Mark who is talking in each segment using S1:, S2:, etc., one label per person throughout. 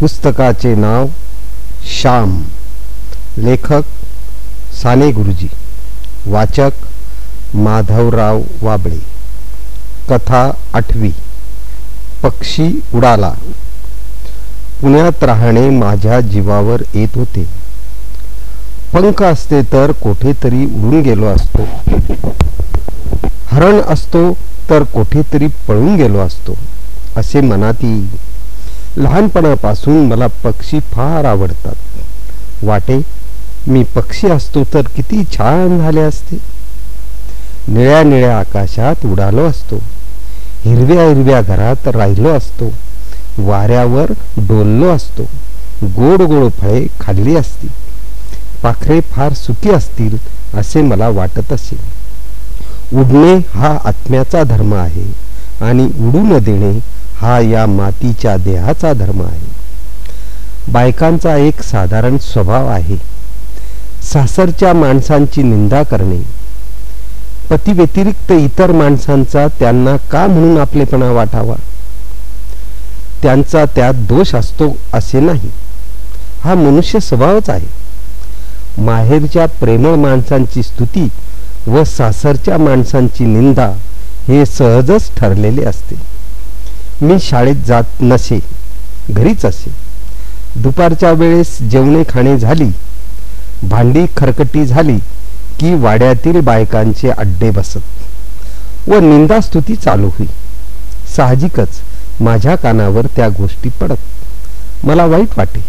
S1: पुस्तकाचे नाव श्याम. लेखक साने गुरुजी. वाचक माधवराव वाबळे. कथा आठवी. पक्षी उडाला. पुण्यात राहणे माझ्या जीवावर येत होते. पंख असते तर कोठेतरी उडून गेलो असतो. हरण असतो तर कोठेतरी पळून गेलो असतो असे मनात येईल लहानपणापासून मला पक्षी फार आवडतात. वाटे मी पक्षी असतो तर किती छान झाले असते. निळ्या निळ्या आकाशात उडालो असतो. हिरव्या हिरव्या घरात राहिलो असतो. वाऱ्यावर डोललो असतो. गोड गोड फळे खाल्ली असती. पाखरे फार सुखी असतील असे मला वाटत असेल उडणे हा आत्म्याचा धर्म आहे आणि उडू न देणे हा या मातीच्या देहाचा धर्म आहे. बायकांचा एक साधारण स्वभाव आहे. सासरच्या माणसांची निंदा करणे. पती व्यतिरिक्त इतर माणसांचा त्यांना का म्हणून आपलेपणा वाटावा? त्यांचा त्यात दोष असतो असे नाही. हा मनुष्य स्वभावच आहे. माहेरच्या प्रेमळ माणसांची स्तुती व सासरच्या माणसांची निंदा हे सहजच ठरलेले असते. मी शाळेत जात नसे घरीच असे. दुपारच्या वेळेस जेवणे खाणे झाली भांडी खरकटी झाली की वाड्यातील बायकांचे अड्डे बसत. व निंदास्तुती चालू होई. साहजिकच माझ्या कानावर त्या गोष्टी पडत. मला वाईट वाटे.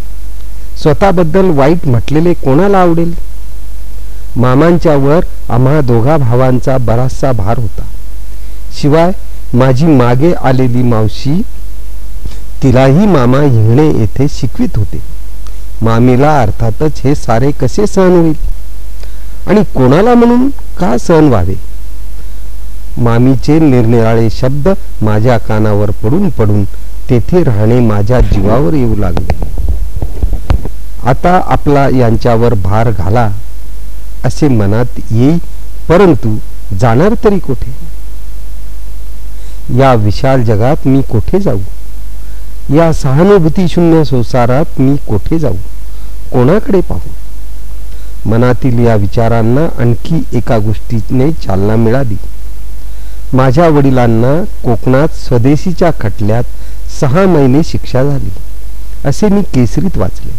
S1: स्वतःबद्दल वाईट म्हटलेले कोणाला आवडेल? मामांच्या वर आम्हा दोघा भावांचा बराचसा भार होता. शिवाय माझी मागे आलेली मावशी तिलाही मामा हिंगणे येथे शिकवित होते. मामीला अर्थातच हे सारे कसे सहन होईल? आणि कोणाला म्हणून का सहन व्हावे? मामीचे निरनिराळे शब्द माझ्या कानावर पडून पडून तेथे राहणे माझ्या जीवावर येऊ लागले. आता आपला यांच्यावर भार घाला असे मनात येई परंतु जाणार तरी कुठे? या विशाल जगात मी कोठे जाऊ? या सहानुभूती शून्य संसारात मी कोठे जाऊ? कोणाकडे पाहू? मनातील या विचारांना आणखी एका गोष्टीने चालना मिळाली. माझ्या वडिलांना कोकणात स्वदेशीच्या खटल्यात सहा महिने शिक्षा झाली. असे मी केसरीत वाचले.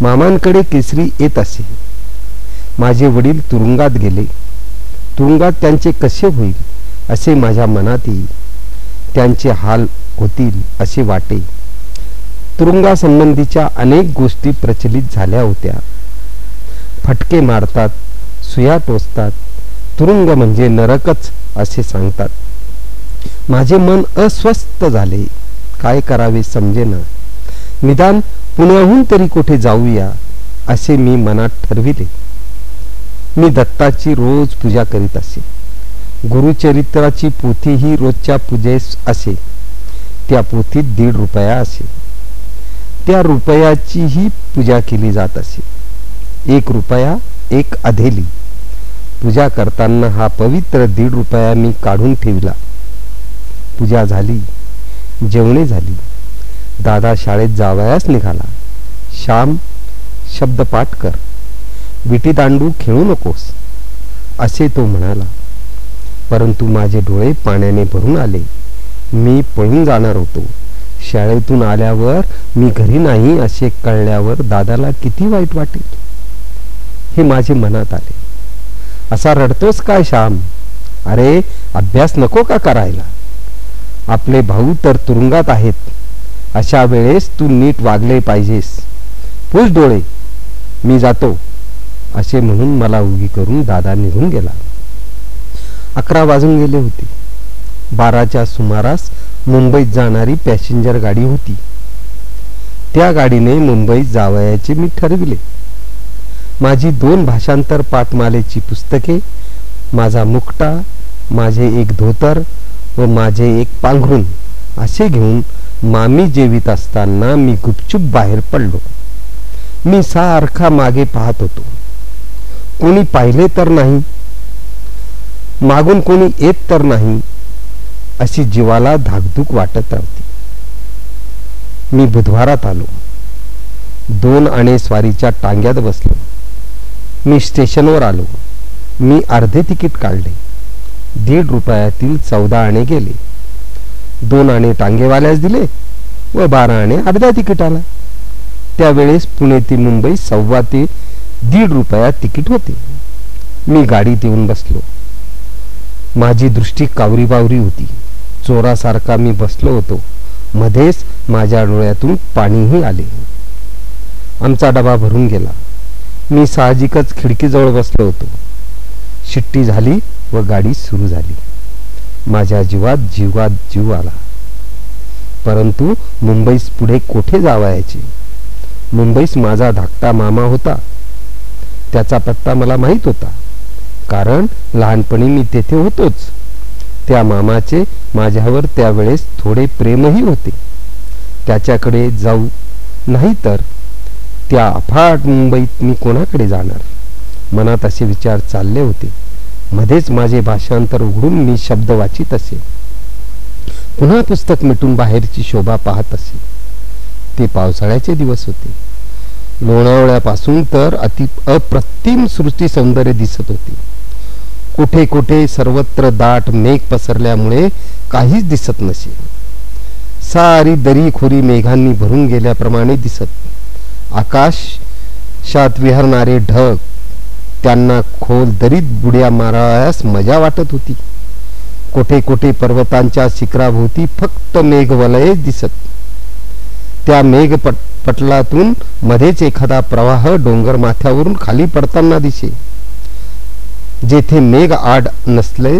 S1: मामांकडे केसरी येत असे. माझे वडील तुरुंगात गेले. तुरुंगात त्यांचे कसे होईल? असे माझ्या मनात येईल त्यांचे हाल होतील असे वाटे. तुरुंगासंबंधीच्या अनेक गोष्टी प्रचलित झाल्या होत्या. फटके मारतात सुया टोचतात तुरुंग म्हणजे नरकच असे सांगतात. माझे मन अस्वस्थ झाले. काय करावे समजेना निदान पुण्याहून तरी कुठे जाऊया असे मी मनात ठरविले. मी दत्ताची रोज पूजा करीत असे. गुरुचरित्राची पोथी ही रोजच्या पूजेस असे. त्या पोथीत दीड रुपया असे. त्या रुपयाचीही पूजा केली जात असे. एक रुपया एक अधेली. पूजा करताना हा पवित्र दीड रुपया मी काढून ठेवला. पूजा झाली. जेवणे झाली. दादा शाळेत जावयास निघाला. श्याम शब्दपाठ कर. विटी दांडू खेळू नकोस. असे तो म्हणाला. परंतु माझे डोळे पाण्याने भरून आले. मी पळून जाणार होतो. शाळेतून आल्यावर मी घरी नाही असे कळल्यावर दादाला किती वाईट वाटेल. हे माझे मनात आले. असा रडतोस काय श्याम? अरे अभ्यास नको का करायला? आपले भाऊ तर तुरुंगात आहेत. अशा वेळेस तू नीट वागले पाहिजेस. पुस डोळे. मी जातो. असे म्हणून मला उगी करून दादा निघून गेला. अकरा वाजून गेले होते. बाराच्या सुमारास मुंबईत जाणारी पॅसेंजर गाडी होती. त्या गाडीने मुंबईत जावयाचे मी ठरविले. माझी दोन भाषांतर पाठमालेची पुस्तके माझा मुकटा माझे एक धोतर व माझे एक पांघरून असे घेऊन मामी जेवित असताना मी गुपचूप बाहेर पडलो. मी सारखा मागे पाहत होतो. कोणी पाहिले तर नाही. मागून कोणी येत तर नाही अशी जीवाला धाकधूक वाटत राहते. मी बुधवारात आलो. दोन आणे स्वारीच्या टांग्यात बसलो. मी स्टेशनवर आलो. मी अर्धे तिकीट काढले. दीड रुपयातील चौदा आणे गेले. दोन आणे टांगेवाल्यास दिले व बारा आणे अर्ध्या तिकिटाला. त्यावेळेस पुणे ते मुंबई सव्वा ते दीड रुपयात तिकीट होते. मी गाडीत येऊन बसलो. माझी दृष्टी कावरीबावरी होती. चोरासारखा मी बसलो होतो. मध्येच माझ्या डोळ्यातून पाणीही आले. आमचा डबा भरून गेला. मी साहजिकच खिडकीजवळ बसलो होतो. शिट्टी झाली व गाडी सुरू झाली. माझ्या जीवात जीवात जीव आला. परंतु मुंबईस पुढे कोठे जावायचे? मुंबईस माझा धाकटा मामा होता. त्याचा पत्ता मला माहीत होता. कारण लहानपणी मी तेथे होतोच. त्या मामाचे माझ्यावर त्यावेळेस थोडे प्रेमही होते. त्याच्याकडे जाऊ नाही तर त्या अफाट मुंबईत मी कोणाकडे जाणार? मनात असे विचार चालले होते. मध्येच माझे भाषांतर उघडून मी शब्द वाचित असे. पुन्हा पुस्तक मिटून बाहेरची शोभा पाहत असे. ते पावसाळ्याचे दिवस होते. लोणावळ्यापासून तर अति अप्रतिम सृष्टी सौंदर्य दिसत होती. कुठे कुठे सर्वत्र दाट मेघ पसरल्यामुळे काहीच दिसत नसे. सारी दरी खोरी मेघांनी भरून गेल्याप्रमाणे दिसत. आकाशात विहरणारे ढग त्यांना खोल दरीत बुड्या मारायास मजा वाटत होती. कोठे कोठे पर्वतांच्या शिखराभोवती फक्त मेघवलय दिसत. त्या मेघ पटलातून मध्येच एखादा प्रवाह डोंगर माथ्यावरून खाली पडताना दिसे. जेथे मेघ आड नसले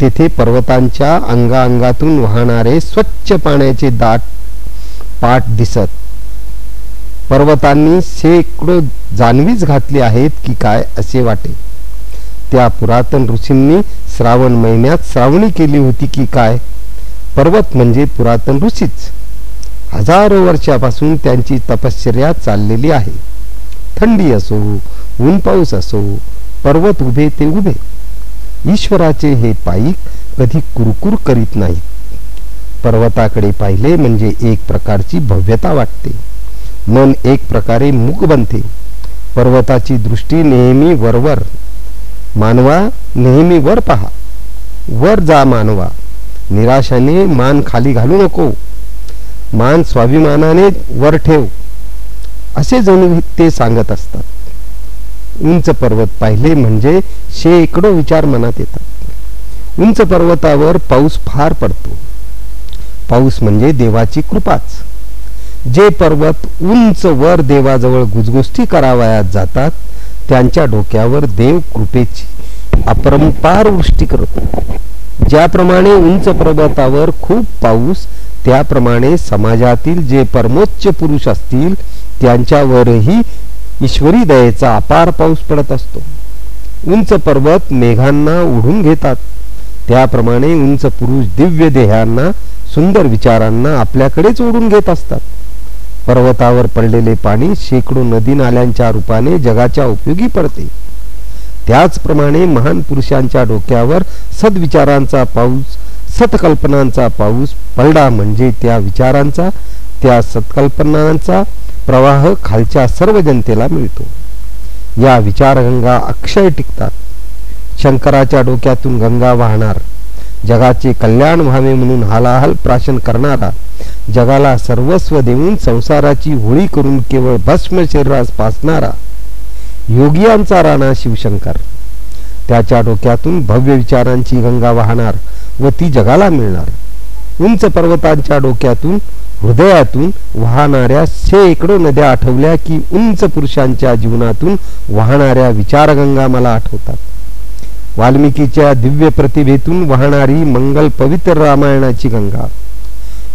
S1: तेथे पर्वतांच्या अंगाअंगातून वाहणारे स्वच्छ पाण्याचे दाट पाठ दिसत. पर्वतांनी शेकडो जानवीच घातली आहेत की काय असे वाटे. त्या पुरातन ऋषींनी श्रावण महिन्यात श्रावणी केली होती की काय? पर्वत म्हणजे पुरातन ऋषीच. हजारो वर्षापासून त्यांची तपश्चर्या चाललेली आहे. थंडी असो ऊन पाऊस असो पर्वत उभे ते उभे. ईश्वराचे हे पायी कधी कुरकुर करीत नाहीत. पर्वताकडे पाहिले म्हणजे एक प्रकारची भव्यता वाटते. मन एक प्रकारे मूक बनते. पर्वताची दृष्टी नेहमी वरवर मानवा नेहमी वर पहा. वर जा मानवा. निराशाने मान खाली घालू नको. मान स्वाभिमानाने वर ठेव. असे जणू ते सांगत असतात. उंच पर्वत पाहिले म्हणजे शेकडो विचार मनात येतात. उंच पर्वतावर पाऊस फार पडतो. पाऊस म्हणजे देवाची कृपाच. जे पर्वत उंच वर देवाजवळ गुजगोष्टी करावयात जातात त्यांच्या डोक्यावर देव कृपेची अपरंपार वृष्टी करतो. ज्याप्रमाणे उंच पर्वतावर खूप पाऊस त्याप्रमाणे समाजातील जे परमोच्च पुरुष असतील त्यांच्यावरही ईश्वरी दयेचा अपार पाऊस पडत असतो. उंच पर्वत मेघांना उडून घेतात. त्याप्रमाणे उंच पुरुष दिव्य देहांना सुंदर विचारांना आपल्याकडेच ओढून घेत असतात. पर्वतावर पडलेले पाणी शेकडो नदी नाल्यांच्या रूपाने जगाच्या उपयोगी पडते. त्याचप्रमाणे महान पुरुषांच्या डोक्यावर सद्विचारांचा पाऊस सतकल्पनांचा पाऊस पडला म्हणजे त्या विचारांचा त्या सत्कल्पनांचा प्रवाह खालच्या सर्व जनतेला मिळतो. या विचारगंगा अक्षय टिकतात. शंकराच्या डोक्यातून गंगा वाहणार. जगाचे कल्याण व्हावे म्हणून हालाहल प्राशन करणारा जगाला सर्वस्व देऊन संसाराची होळी करून केवळ भस्म शरीरास पासणारा योगियांचा राणा शिवशंकर. त्याच्या डोक्यातून भव्य विचारांची गंगा वाहणार. व ती जगाला मिळणार. उंच पर्वतांच्या डोक्यातून हृदयातून वाहणाऱ्या शेकडो नद्या आठवल्या की उंच पुरुषांच्या जीवनातून वाहणाऱ्या विचारगंगा मला आठवतात. वाल्मिकीच्या दिव्य प्रतिभेतून वाहणारी मंगल पवित्र रामायणाची गंगा.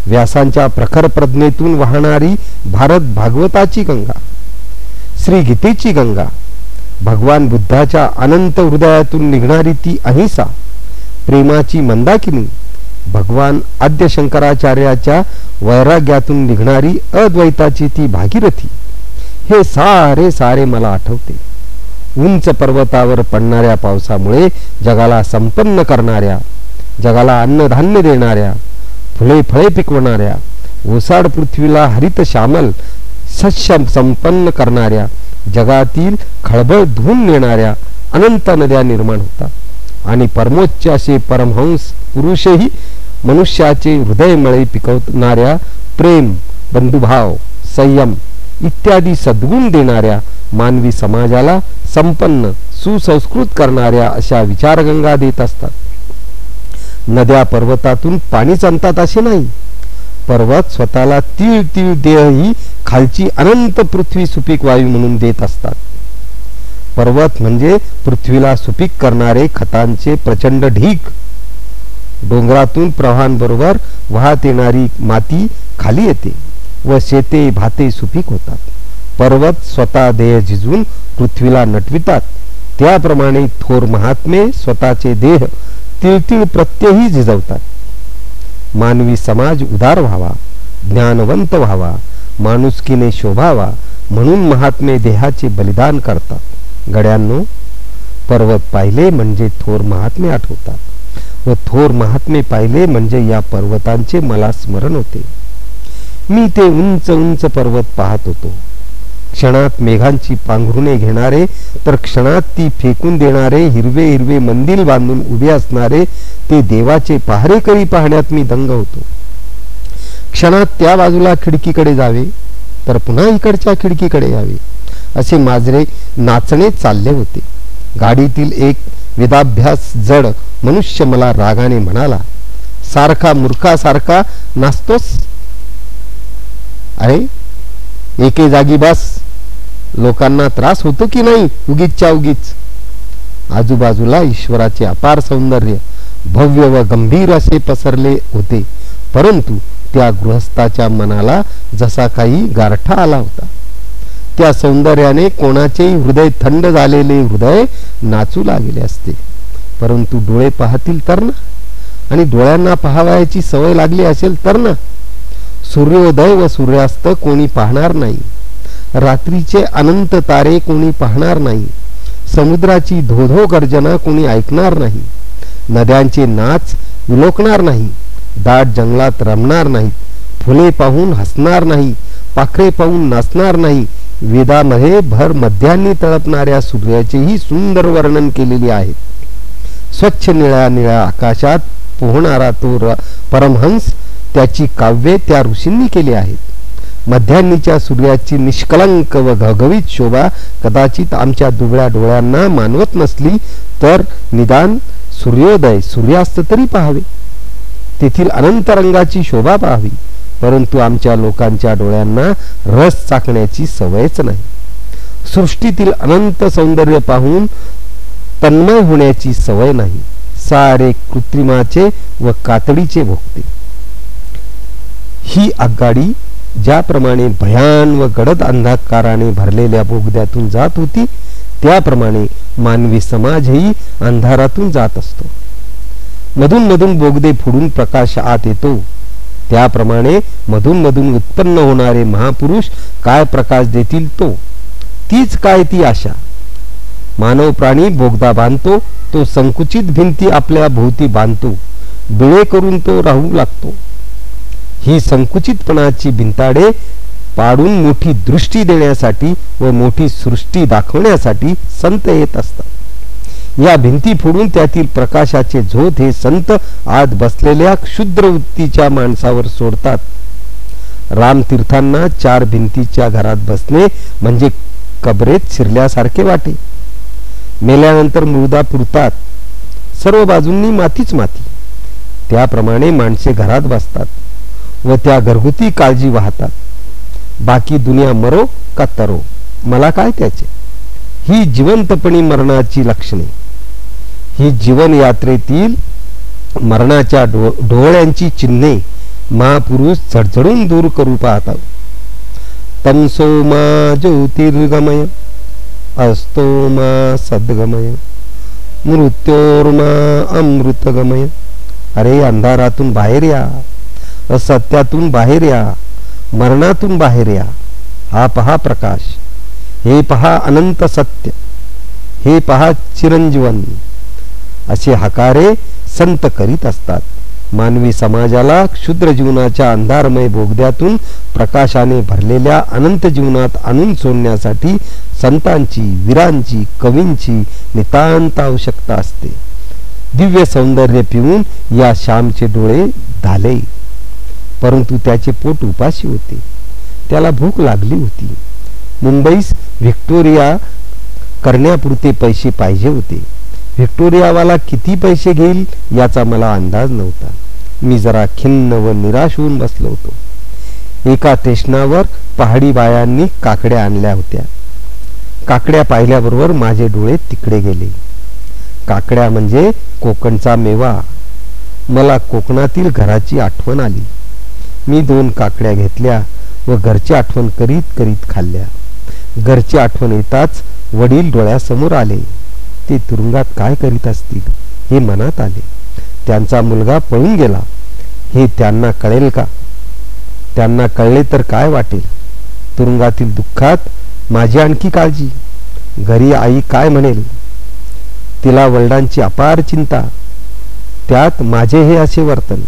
S1: व्यासांच्या प्रखर प्रज्ञेतून वाहणारी भारत भागवताची गंगा. श्री गीतेची गंगा. भगवान बुद्धाच्या अनंत हृदयातून निघणारी ती अहिंसा. प्रेमाची मंदाकिनी भगवान आद्य शंकराचार्याच्या वैराग्यातून निघणारी अद्वैताची ती भागीरथी. हे सारे सारे मला आठवते. उंच पर्वतावर पडणाऱ्या पावसामुळे जगाला संपन्न करणाऱ्या जगाला अन्नधान्य देणाऱ्या फुले फळे पिकवणाऱ्या ओसाड पृथ्वीला हरित श्यामल सस्य संपन्न करणाऱ्या जगातील खळबळ धुवून नेणाऱ्या अनंत नद्या निर्माण होतात. आणि परमोच्च असे परमहंस पुरुषही मनुष्याचे हृदयमळे पिकवणाऱ्या प्रेम बंधुभाव संयम इत्यादी सद्गुण देणाऱ्या मानवी समाजाला संपन्न सुसंस्कृत करणाऱ्या अशा विचारगंगा देत असतात. नद्या पर्वतातून पाणीच आणतात असे नाही. पर्वत स्वतःला तीळ तीळ देहही खालची अनंत पृथ्वी सुपीक वायू म्हणून देत असतात. पर्वत म्हणजे पृथ्वीला सुपीक करणारे खतांचे प्रचंड ढीक डोंगरातून प्रवाहांबरोबर वाहत येणारी माती खाली येते व शेते भाते सुपीक होतात. पर्वत स्वतः देह झिजून पृथ्वीला नटवितात. त्याप्रमाणे थोर महात्मे स्वतःचे देह तिळतिळ प्रत्ययही झिजवतात. मानवी समाज उदार व्हावा ज्ञानवंत व्हावा माणुसकीने शोभावा म्हणून महात्मे देहाचे बलिदान करतात. गड्यांनो पर्वत पाहिले म्हणजे थोर महात्मे आठवतात व थोर महात्मे पाहिले म्हणजे या पर्वतांचे मला स्मरण होते. मी ते उंच उंच पर्वत पाहत होतो. क्षणात मेघांची पांघरुणे घेणारे तर क्षणात ती फेकून देणारे हिरवे हिरवे मंदिर बांधून उभे असणारे ते देवाचे पहारेकरी पाहण्यात मी दंग होतो. क्षणात त्या बाजूला खिडकीकडे जावे तर पुन्हा इकडच्या खिडकीकडे यावे. असे माजरे नाचणे चालले होते. गाडीतील एक वेदाभ्यास जड मनुष्य मला रागाने म्हणाला सारखा मूर्खासारखा नाचतोस? अरे एके जागी बस. लोकांना त्रास होतो की नाही उगीचच्या उगीच? आजूबाजूला ईश्वराचे अपार सौंदर्य भव्य व गंभीर असे पसरले होते परंतु त्या गृहस्थाच्या मनाला जसा काही गारठा आला होता. त्या सौंदर्याने कोणाचेही हृदय थंड झालेले हृदय नाचू लागले असते. परंतु डोळे पाहतील तर ना? आणि डोळ्यांना पाहावयाची सवय लागली असेल तर ना? सूर्योदय व सूर्यास्त कोणी पाहणार नाही. रात्रीचे अनंत तारे कोणी पाहणार नाही. समुद्राची धोधो गर्जना कोणी ऐकणार नाही. नद्यांचे नाच विलोकणार नाही. दाट जंगलात रमणार नाहीत. फुले पाहून हसणार नाही. पाखरे पाहून नाचणार नाही. वेदामध्ये भर मध्यांनी तळपणाऱ्या सूर्याचेही सुंदर वर्णन केलेले आहे. स्वच्छ निळ्या निळ्या आकाशात पोहणारा तो परमहंस त्याची काव्ये त्या ऋषींनी केली आहेत. मध्यान्नीच्या सूर्याची निष्कलंक व घगवीत शोभा कदाचित आमच्या दुबळ्या डोळ्यांना मानवत नसली तर निदान सूर्योदय सूर्यास्त तरी पाहावे. तेथील अनंतरंगाची शोभा पाहावी. परंतु आमच्या लोकांच्या डोळ्यांना रस चाकण्याची सवयच नाही. सृष्टीतील अनंत सौंदर्य पाहून तन्मय होण्याची सवय नाही. सारे कृत्रिमाचे व कातडीचे भोगते. ही आगगाडी ज्याप्रमाणे भयान व गडद अंधकाराने भरलेल्या बोगद्यातून जात होती त्याप्रमाणे मानवी समाजही अंधारातून जात असतो. मधून मधून बोगदे फुडून प्रकाश आत येतो. त्याप्रमाणे मधून मधून उत्पन्न होणारे महापुरुष काय प्रकाश देतील तो? तीच काय ती आशा? मानव प्राणी बोगदा बांधतो तो संकुचित भिंती आपल्या भोवती बांधतो बिळे करून तो राहू लागतो. ही संकुचितपणाची भिंताडे पाडून मोठी दृष्टी देण्यासाठी व मोठी सृष्टी दाखवण्यासाठी संत येत असतात. या भिंती फोडून त्यातील प्रकाशाचे झोत हे संत आत बसलेल्या क्षुद्र वृत्तीच्या माणसावर सोडतात. रामतीर्थांना चार भिंतीच्या घरात बसणे म्हणजे कबरेत शिरल्यासारखे वाटे. मेल्यानंतर मृदा पुरतात. सर्व बाजूंनी मातीच माती. त्याप्रमाणे माणसे घरात बसतात व त्या घरगुती काळजी वाहतात. बाकी दुनिया मरो का तरो? मला काय त्याचे? ही जिवंतपणी मरणाची लक्षणे. ही जीवनयात्रेतील मरणाच्या डो डोळ्यांची चिन्हे महापुरुष झडझडून दूर करू पाहतात. तमसो मा ज्योतिर्गमय असतो मा सद्गमय मृत्योर्मा अमृतगमय. अरे अंधारातून बाहेर या असत्यातून बाहेर या मरणातून बाहेर या. हा पहा प्रकाश हे पहा अनंत सत्य हे पहा चिरंजीवन. असे हकारे संत करीत असतात. मानवी समाजाला क्षुद्र जीवनाच्या अंधारमय बोगद्यातून प्रकाशाने भरलेल्या अनंत जीवनात आणून सोडण्यासाठी संतांची वीरांची कवींची नितांत आवश्यकता असते. दिव्य सौंदर्य पिऊन या श्यामचे डोळे झाले. परंतु त्याचे पोट उपाशी होते. त्याला भूक लागली होती. मुंबईस व्हिक्टोरिया करण्यापुरते पैसे पाहिजे होते. व्हिक्टोरियावाला किती पैसे घेईल याचा मला अंदाज नव्हता. मी जरा खिन्न व निराश होऊन बसलो होतो. एका स्टेशनावर पहाडी बायांनी काकड्या आणल्या होत्या. काकड्या पाहिल्याबरोबर माझे डोळे तिकडे गेले. काकड्या म्हणजे कोकणचा मेवा. मला कोकणातील घराची आठवण आली. मी दोन काकड्या घेतल्या व घरची आठवण करीत करीत खाल्ल्या. घरची आठवण येताच वडील डोळ्यासमोर आले. ते तुरुंगात काय करीत असतील हे मनात आले. त्यांचा मुलगा पळून गेला. हे त्यांना कळेल का? त्यांना कळले तर काय वाटेल? तुरुंगातील दुःखात माझी आणखी काळजी. घरी आई काय म्हणेल? तिला वडिलांची अपार चिंता. त्यात माझे हे असे वर्तन.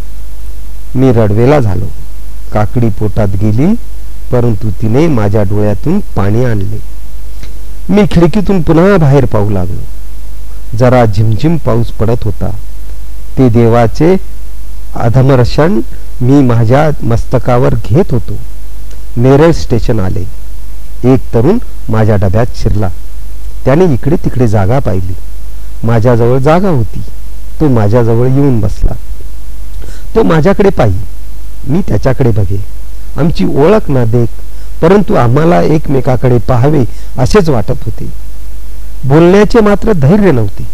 S1: मी रडवेला झालो. काकडी पोटात गेली परंतु तिने माझ्या डोळ्यातून पाणी आणले. मी खिडकीतून पुन्हा बाहेर पाहू लागलो. जरा झिमझिम पाऊस पडत होता. ते देवाचे अधमर्षण मी माझ्या मस्तकावर घेत होतो. नेरळ स्टेशन आले. एक तरुण माझ्या डब्यात शिरला. त्याने इकडे तिकडे जागा पाहिली. माझ्याजवळ जागा होती. तो माझ्याजवळ येऊन बसला. तो माझ्याकडे पाही मी त्याच्याकडे बघे. आमची ओळख ना देख परंतु आम्हाला एकमेकाकडे पाहावे असेच वाटत होते. बोलण्याचे मात्र धैर्य नव्हते.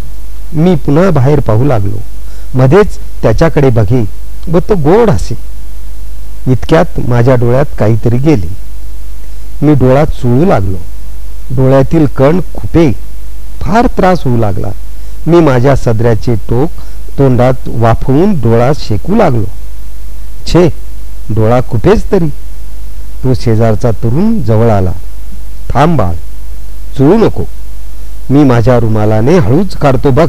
S1: मी पुन्हा बाहेर पाहू लागलो. मध्येच त्याच्याकडे बघे व तो गोड असे इतक्यात माझ्या डोळ्यात काहीतरी गेले. मी डोळा चुळू लागलो. डोळ्यातील कण खुपे फार त्रास होऊ लागला. मी माझ्या सदऱ्याचे टोक तोंडात वाफवून डोळा शेकू लागलो. छे डोळा कुठेच तरी. तो शेजारचा तरुण जवळ आला. थांब बाळ चुळू नको. मी माझ्या रुमालाने हळूच काढतो बघ.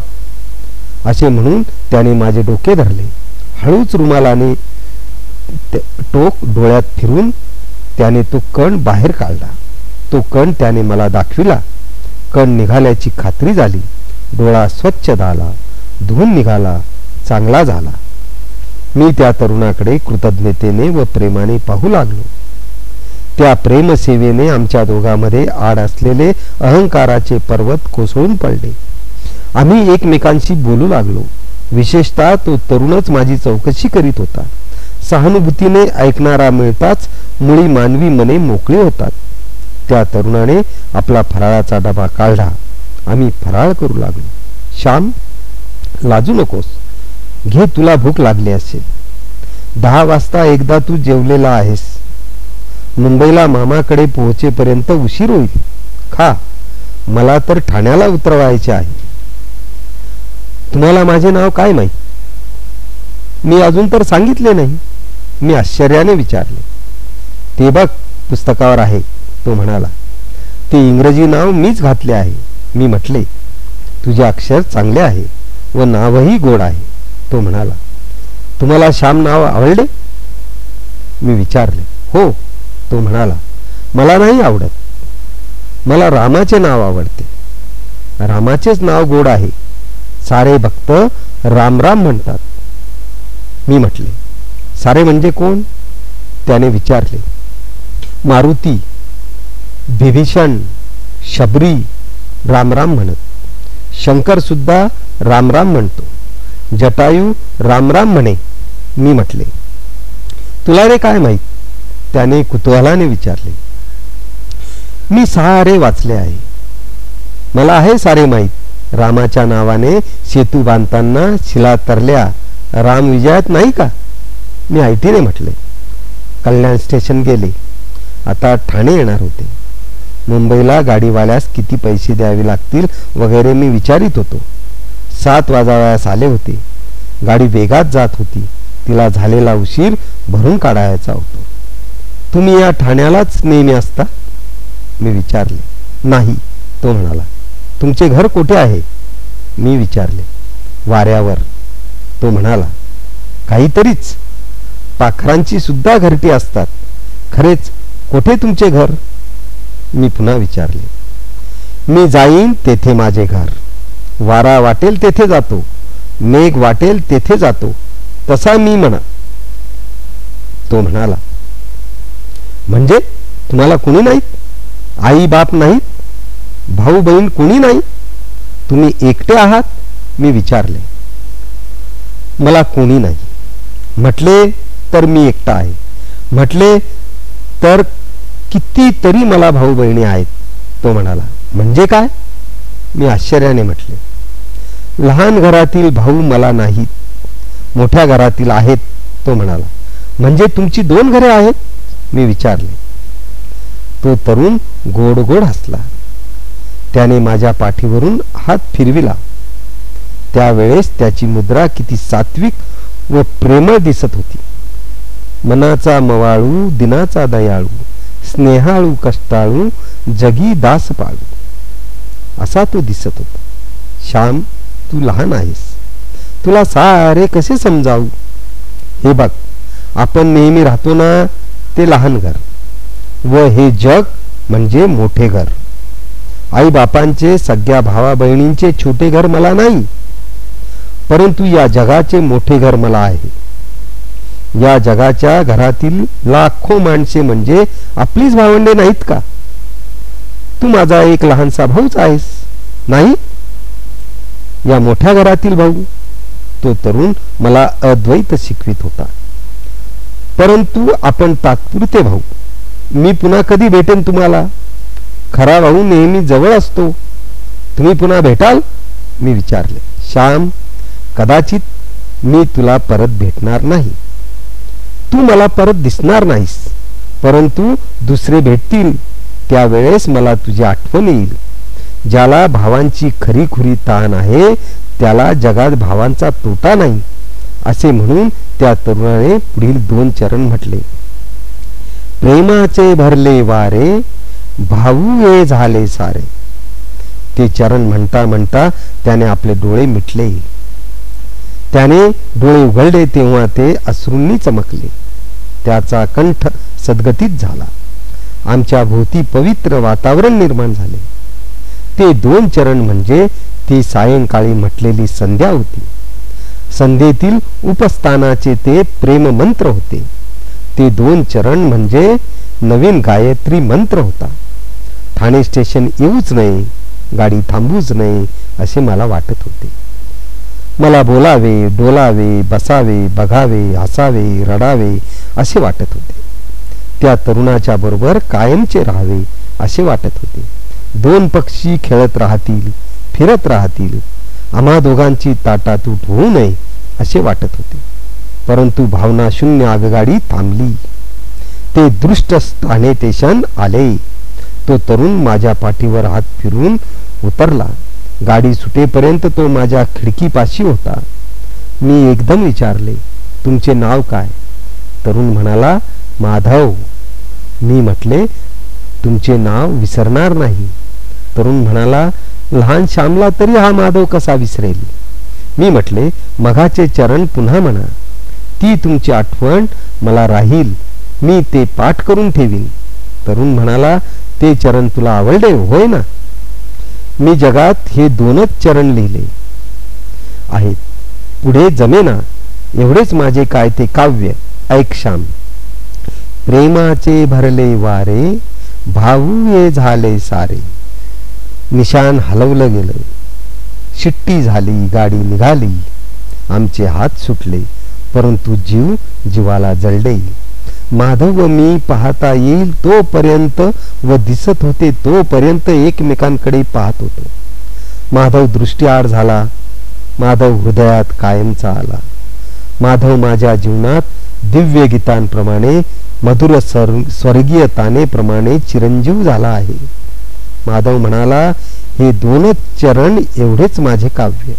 S1: असे म्हणून त्याने माझे डोके धरले. हळूच रुमालाने टोक डोळ्यात फिरून त्याने तो कण बाहेर काढला. तो कण त्याने मला दाखविला. कण निघाल्याची खात्री झाली. डोळा स्वच्छ झाला. धुवून निघाला. चांगला झाला. मी त्या तरुणाकडे कृतज्ञतेने व प्रेमाने पाहू लागलो. त्या प्रेमसेवेने आमच्या दोघांमध्ये आड असलेले अहंकाराचे पर्वत कोसळून पडले. आम्ही एकमेकांशी बोलू लागलो. विशेषतः तो तरुणच माझी चौकशी करीत होता. सहानुभूतीने ऐकणारा मिळताच मुळी मानवी मने मोकळी होतात. त्या तरुणाने आपला फराळाचा डबा काढला. आम्ही फराळ करू लागलो. श्याम लाजू नकोस. घे तुला भूक लागली असेल. दहा वाजता एकदा तू जेवलेला आहेस. मुंबईला मामाकडे पोहोचेपर्यंत उशीर होईल. खा. मला तर ठाण्याला उतरवायचे आहे. तुम्हाला माझे नाव काय माहीत? मी अजून तर सांगितले नाही. मी आश्चर्याने विचारले. ते बघ पुस्तकावर आहे तो म्हणाला. ते इंग्रजी नाव मीच घातले आहे. मी म्हटले तुझे अक्षर चांगले आहे व नावही गोड आहे. तो म्हणाला तुम्हाला श्याम नाव आवडले? मी विचारले हो तो म्हणाला मला नाही आवडत. मला रामाचे नाव आवडते. रामाचेच नाव गोड आहे. सारे भक्त राम राम म्हणतात. मी म्हटले सारे म्हणजे कोण? त्याने विचारले मारुती विभीषण शबरी रामराम म्हणत. शंकर सुद्धा रामराम म्हणतो. जटायू रामराम म्हणे. मी म्हटले तुला रे काय माहीत? त्याने कुतूहलाने विचारले मी सारे वाचले आहे. मला आहे सारे माहीत. रामाच्या नावाने सेतू बांधताना शिला तरल्या राम विजयात नाही का? मी आयटीने म्हटले. कल्याण स्टेशन गेले. आता ठाणे येणार होते. मुंबईला गाडीवाल्यास किती पैसे द्यावे लागतील वगैरे मी विचारित होतो. सात वाजावयास आले होते. गाडी वेगात जात होती. तिला झालेला उशीर भरून काढायचा होतो. तुम्ही या ठाण्यालाच नेहमी असता? मी विचारले. नाही तो म्हणाला. तुमचे घर कुठे आहे? मी विचारले. वाऱ्यावर. तो म्हणाला. काहीतरीच. पाखरांची सुद्धा घरटी असतात. खरेच कोठे तुमचे घर? मी पुन्हा विचारले. मी जाईन तेथे माझे घर. वारा वाटेल तेथे जातो. मेघ वाटेल तेथे जातो. तसा मी म्हणा. तो म्हणाला. म्हणजे तुम्हाला कुणी नाहीत आई बाप नाहीत भाऊ बहीण कुणी नाही तुम्ही एकटे आहात मी विचारले. मला कोणी नाही. म्हटले तर मी एकटा आहे. म्हटले तर कितीतरी मला भाऊ बहिणी आहेत तो म्हणाला. म्हणजे काय? मी आश्चर्याने म्हटले. लहान घरातील भाऊ मला नाहीत मोठ्या घरातील आहेत तो म्हणाला. म्हणजे तुमची दोन घरे आहेत? मी विचारले. तो तरुण गोड गोड हसला. त्याने माझ्या पाठीवरून हात फिरविला. त्यावेळेस त्याची मुद्रा किती सात्विक व प्रेमळ दिसत होती. मनाचा मवाळू दिनाचा दयाळू स्नेहाळू कष्टाळू जगी दास पाळू असा तो दिसत होता. श्याम तू लहान आहेस. तुला सारे कसे समजावू? हे बघ आपण नेहमी राहतो ना ते लहान घर. व हे जग म्हणजे मोठे घर. आई बापांचे सगळ्या भावा बहिणींचे छोटे घर मला नाही परंतु या जगाचे मोठे घर मला आहे. या जगाच्या घरातील लाखो माणसे म्हणजे आपलीच भावंडे नाहीत का? तू माझा एक लहानसा भाऊच आहेस नाही? या मोठ्या घरातील भाऊ तो तरुण मला अद्वैत शिकवित होता. परंतु आपण तात्पुरते भाऊ. मी पुन्हा कधी भेटेन तुम्हाला? खरा भाऊ नेहमी जवळ असतो. तुम्ही पुन्हा भेटाल? मी विचारले. श्याम कदाचित मी तुला परत भेटणार नाही. तू मला परत दिसणार नाहीस. परंतु दुसरे भेटतील त्यावेळेस मला तुझी आठवण येईल. ज्याला भावांची खरीखुरी ताण आहे त्याला जगात भावांचा तोटा नाही असे म्हणून त्या तरुणाने पुढील दोन चरण म्हटले. प्रेमाचे भरले वारे भाऊ झाले सारे. ते चरण म्हणता म्हणता त्याने आपले डोळे मिटले. त्याने डोळे उघडले तेव्हा ते अश्रूंनी चमकले. त्याचा कंठ सद्गतीत झाला. आमच्या भोवती पवित्र वातावरण निर्माण झाले. ते दोन चरण म्हणजे ती सायंकाळी म्हटलेली संध्या होती. संध्येतील उपस्थानाचे ते प्रेम मंत्र होते. ते दोन चरण म्हणजे नवीन गायत्री मंत्र होता. ठाणे स्टेशन येऊच नये गाडी थांबूच नये असे मला वाटत होते. मला बोलावे डोलावे बसावे बघावे हसावे रडावे असे वाटत होते. त्या तरुणाच्या बरोबर कायमचे राहावे असे वाटत होते. दोन पक्षी खेळत राहतील फिरत राहतील आम्हा दोघांची ताटातूट होऊ नये असे वाटत होते. परंतु भावना शून्य आगगाडी थांबली. ते दृष्ट स्थाने स्टेशन आले. तो तरुण माझ्या पाठीवर हात फिरून उतरला. गाडी सुटेपर्यंत तो माझ्या खिडकीपाशी होता. मी एकदम विचारले तुमचे नाव काय? तरुण म्हणाला माधव. मी म्हटले तुमचे नाव विसरणार नाही. तरुण म्हणाला लहान श्यामला तरी हा माधव कसा विसरेल? मी म्हटले मघाचे चरण पुन्हा म्हणा. ती तुमची आठवण मला राहील. मी ते पाठ करून ठेवीन. तरुण म्हणाला ते चरण तुला आवडले? होय ना. मी जगात हे दोनच चरण लिहिले. आहेत. पुढे जमेना एवढेच माझे काय ते काव्य. ऐकशाम प्रेमाचे भरले वारे भाऊ ये झाले सारे. निशान हलवलं गेलं. शिट्टी झाली गाडी निघाली. आमचे हात सुटले परंतु जीव जीवाला जळले. माधव व मी पाहता येईल तोपर्यंत व दिसत होते तोपर्यंत एकमेकांकडे पाहत होतो. माधव दृष्टीआड झाला. माधव हृदयात कायमचा आला. माधव माझ्या जीवनात दिव्य गीतांप्रमाणे मधुर स्वर्गीयताने प्रमाणे चिरंजीव झाला आहे. माधव म्हणाला हे दोनच चरण एवढेच माझे काव्य.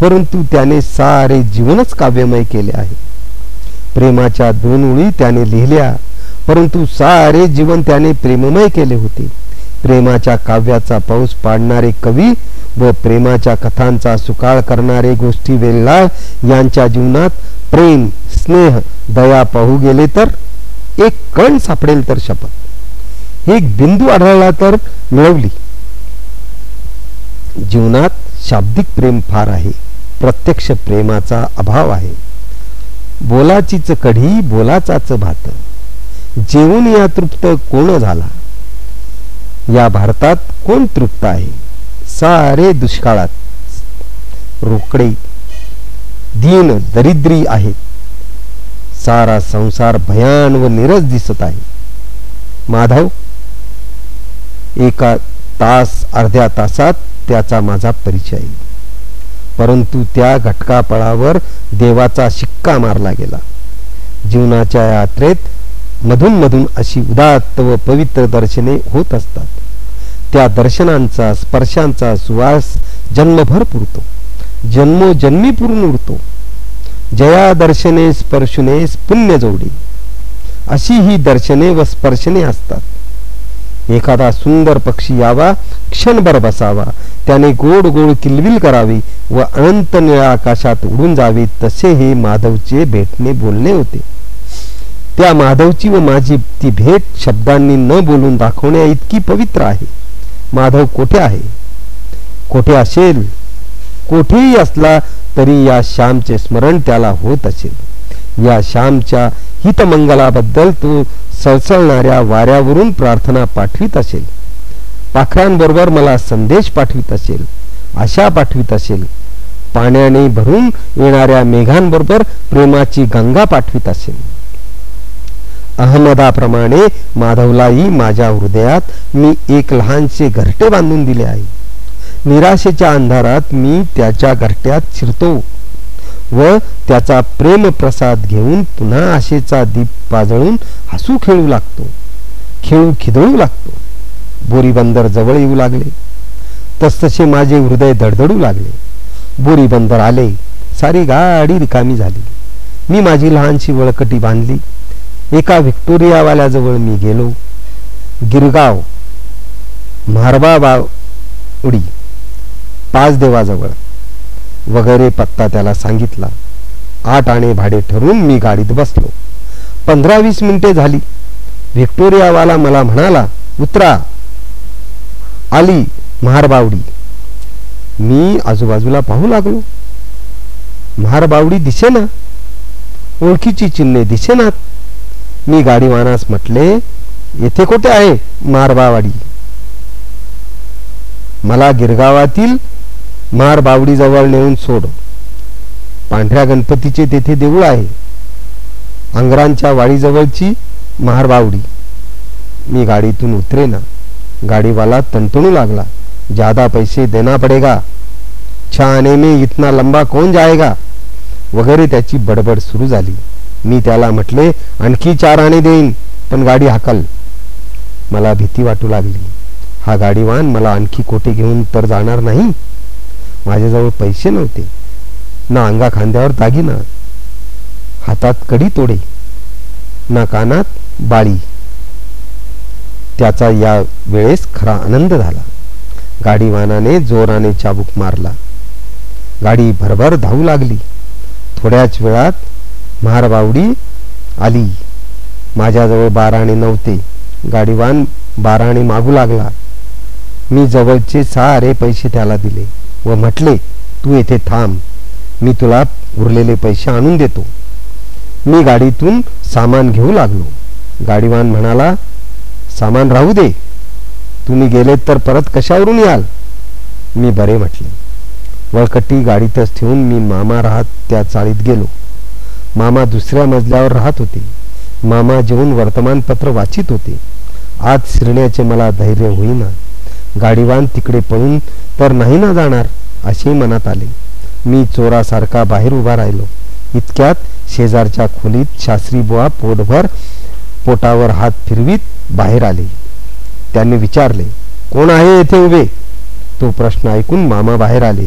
S1: परंतु त्याने सारे जीवनच काव्यमय केले आहे. प्रेमाच्या दोन ओळी त्याने लिहिल्या परंतु सारे जीवन त्याने प्रेममय केले होते. प्रेमाच्या काव्याचा पाऊस पाडणारे कवी व प्रेमाच्या कथांचा सुकाळ करणारे गोष्टी वेल्लाळ यांच्या जीवनात प्रेम स्नेह दया पाहू गेले तर एक कण सापडेल तर शपथ. एक बिंदू आढळला तर मिळवली. जीवनात शाब्दिक प्रेम फार आहे. प्रत्यक्ष प्रेमाचा अभाव आहे. बोलाचीच कढी बोलाचाच भात. जेवून या तृप्त कोण झाला? या भारतात कोण तृप्त आहे? सारे दुष्काळात रोकडे दीन दरिद्री आहेत. सारा संसार भयान व निरस दिसत आहे. माधव एका तास अर्ध्या तासात त्याचा माझा परिचय. परंतु त्या घटकापळावर देवाचा शिक्का मारला गेला. जीवनाच्या यात्रेत मधून मधून अशी उदात्त व पवित्र दर्शने होत असतात. त्या दर्शनांचा स्पर्शांचा सुवास जन्मभर पुरतो. जन्मोजन्मी पूर्ण उरतो. जया दर्शने स्पर्शुने पुण्य जोडी. अशी ही दर्शने व स्पर्शने असतात. एखादा सुंदर पक्षी यावा क्षणभर बसावा. त्याने गोड गोड किलबिल करावी व अनंत निळ्या आकाशात उडून जावे. तसे हे माधवचे भेटणे बोलणे होते. त्या माधवची व माझी ती भेट शब्दांनी न बोलून दाखवण्या इतकी पवित्र आहे. माधव कोठे आहे? कोठे असेल? कोठेही असला तरी या श्यामचे स्मरण त्याला होत असेल. या श्यामच्या हितमंगलाबद्दल तू सळसळणाऱ्या वाऱ्यावरून प्रार्थना पाठवित असेल. पाखरांबरोबर मला संदेश पाठवित असेल आशा पाठवित असेल. पाण्याने भरून येणाऱ्या मेघांबरोबर प्रेमाची गंगा पाठवित असेल. अहमदाप्रमाणे माधवलाही माझ्या हृदयात मी एक लहानसे घरटे बांधून दिले आहे. निराशेच्या अंधारात मी त्याच्या घरट्यात शिरतो. व त्याचा प्रेम प्रसाद घेऊन पुन्हा आशेचा दीप पाजळून हसू खेळू लागतो. खेळू खिदळू लागतो. बोरीबंदर जवळ येऊ लागले. तसतसे माझे हृदय धडधडू लागले. बोरीबंदर आले. सारी गाडी रिकामी झाली. मी माझी लहानशी वळकटी बांधली. एका व्हिक्टोरियावाल्याजवळ मी गेलो. गिरगाव म्हारबा बावडी पाच देवाजवळ वगैरे पत्ता त्याला सांगितला. आठ आणे भाडे ठरवून मी गाडीत बसलो. पंधरा वीस मिनिटे झाली. व्हिक्टोरियावाला मला म्हणाला उतरा. आली महारबावडी. मी आजूबाजूला पाहू लागलो. महारबावडी दिसेना. ओळखीची चिन्हे दिसेनात. मी गाडीवानास म्हटले येथे कुठे आहे मारबावाडी मला गिरगावातील मार जवळ नेऊन सोड. पांढऱ्या गणपतीचे तेथे देऊळ आहे. अंगरांच्या वाडीजवळची महारबावडी मी गाडीतून उतरेना. गाडीवाला तणतणू लागला. ज्यादा पैसे देना पडेगा. छाने में इतना लंबा कोण जाएगा? वगैरे त्याची बडबड सुरू झाली. मी त्याला म्हटले आणखी चार आणे देईन पण गाडी हाकल. मला भीती वाटू लागली. हा गाडीवान मला आणखी कोठे घेऊन तर जाणार नाही? माझ्याजवळ पैसे नव्हते. ना अंगा खांद्यावर दागिना हातात कडी तोडे ना कानात बाळी. त्याचा या वेळेस खरा आनंद झाला. गाडीवानाने जोराने चाबूक मारला. गाडी भरभर धावू लागली. थोड्याच वेळात महारबावडी आली. माझ्याजवळ बाराणे नव्हते. गाडीवान बाराणे मागू लागला. मी जवळचे सारे पैसे त्याला दिले. व म्हटले तू येथे थांब. मी तुला उरलेले पैसे आणून देतो. मी गाडीतून सामान घेऊ लागलो. गाडीवान म्हणाला सामान राहू दे. तुम्ही गेलेत तर परत कशावरून याल? मी बरे म्हटले. वळकटी गाडीतच ठेवून मी मामा राहत त्या चाळीत गेलो. मामा दुसऱ्या मजल्यावर राहत होते. मामा जेवून वर्तमानपत्र वाचित होते. आज शिरण्याचे मला धैर्य होईना. गाडीवान तिकडे पळून तर नाही ना जाणार असे मनात आले. मी चोरासारखा बाहेर उभा राहिलो. इतक्यात शेजारच्या खोलीत शास्त्री बुवा पोटभर पोटावर हात फिरवीत बाहेर आले. त्यांनी विचारले कोण आहे येथे उभे? तो प्रश्न ऐकून मामा बाहेर आले.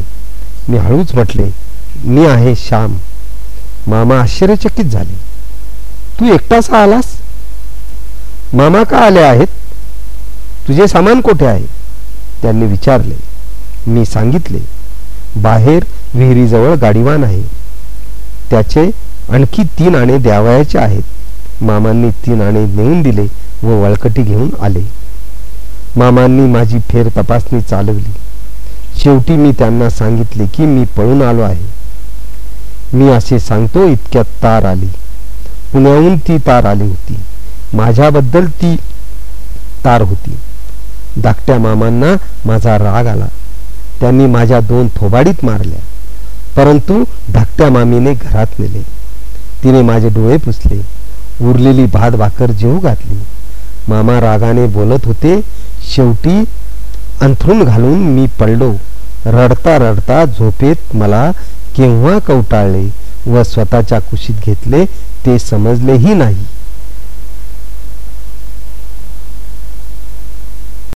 S1: मी हळूच म्हटले मी आहे श्याम. मामा आश्चर्यचकित झाले. तू एकटाच आलास? मामा का आले आहेत? तुझे सामान कोठे आहे? त्यांनी विचारले. मी सांगितले बाहेर विहिरीजवळ गाडीवान आहे. त्याचे आणखी तीन आणे द्यावयाचे आहेत. मामांनी तीन आणे नेऊन दिले व वळकटी घेऊन आले. मामांनी माझी फेर तपासणी चालवली. शेवटी मी त्यांना सांगितले की मी पळून आलो आहे. मी असे सांगतो इतक्यात तार आली. पुण्याहून ती तार आली होती. माझ्याबद्दल ती तार होती. धाकट्या मामांना माझा राग आला. त्यांनी माझ्या दोन थोबाडीत मारल्या. परंतु धाकट्या मामीने घरात नेले. तिने माझे डोळे पुसले. उरलेली भात भाकर जेऊ घातली. मामा रागाने बोलत होते शेवटी अंथरून घालून मी पडलो. रडता रडता झोपेत मला केव्हा कवटाळले व स्वतःच्या कुशीत घेतले ते समजलेही नाही.